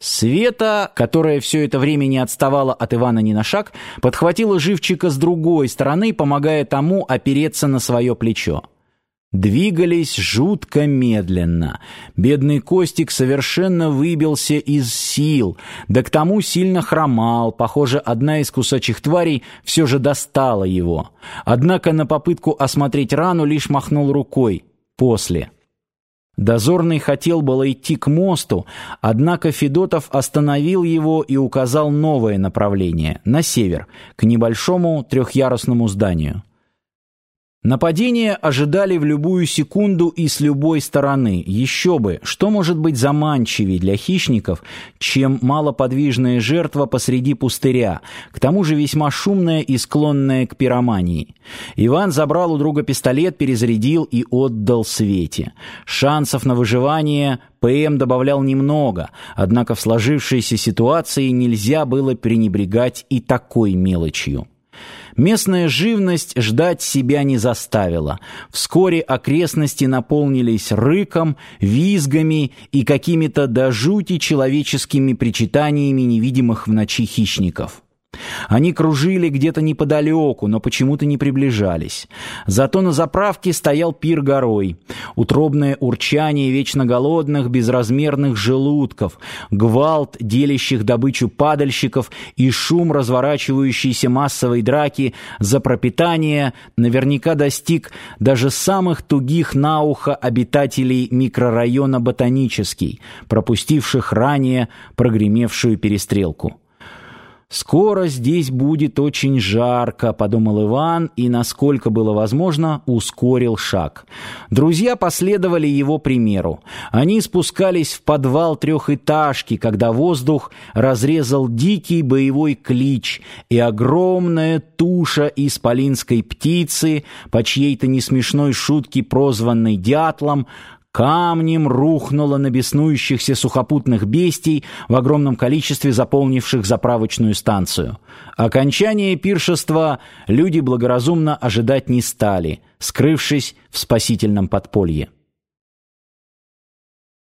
Света, которая все это время не отставала от Ивана ни на шаг, подхватила живчика с другой стороны, помогая тому опереться на свое плечо. Двигались жутко медленно. Бедный Костик совершенно выбился из сил, да к тому сильно хромал. Похоже, одна из кусачих тварей все же достала его. Однако на попытку осмотреть рану лишь махнул рукой. После. Дозорный хотел было идти к мосту, однако Федотов остановил его и указал новое направление, на север, к небольшому трехъярусному зданию. Нападения ожидали в любую секунду и с любой стороны. Еще бы, что может быть заманчивее для хищников, чем малоподвижная жертва посреди пустыря, к тому же весьма шумная и склонная к пиромании. Иван забрал у друга пистолет, перезарядил и отдал Свете. Шансов на выживание ПМ добавлял немного, однако в сложившейся ситуации нельзя было пренебрегать и такой мелочью. Местная живность ждать себя не заставила. Вскоре окрестности наполнились рыком, визгами и какими-то до жути человеческими причитаниями невидимых в ночи хищников. Они кружили где-то неподалеку, но почему-то не приближались. Зато на заправке стоял пир горой. Утробное урчание вечно голодных, безразмерных желудков, гвалт делящих добычу падальщиков и шум разворачивающейся массовой драки за пропитание наверняка достиг даже самых тугих на ухо обитателей микрорайона Ботанический, пропустивших ранее прогремевшую перестрелку. «Скоро здесь будет очень жарко», — подумал Иван и, насколько было возможно, ускорил шаг. Друзья последовали его примеру. Они спускались в подвал трехэтажки, когда воздух разрезал дикий боевой клич, и огромная туша исполинской птицы, по чьей-то несмешной шутке прозванной дятлом, камнем рухнуло на беснующихся сухопутных бестий в огромном количестве заполнивших заправочную станцию. Окончание пиршества люди благоразумно ожидать не стали, скрывшись в спасительном подполье.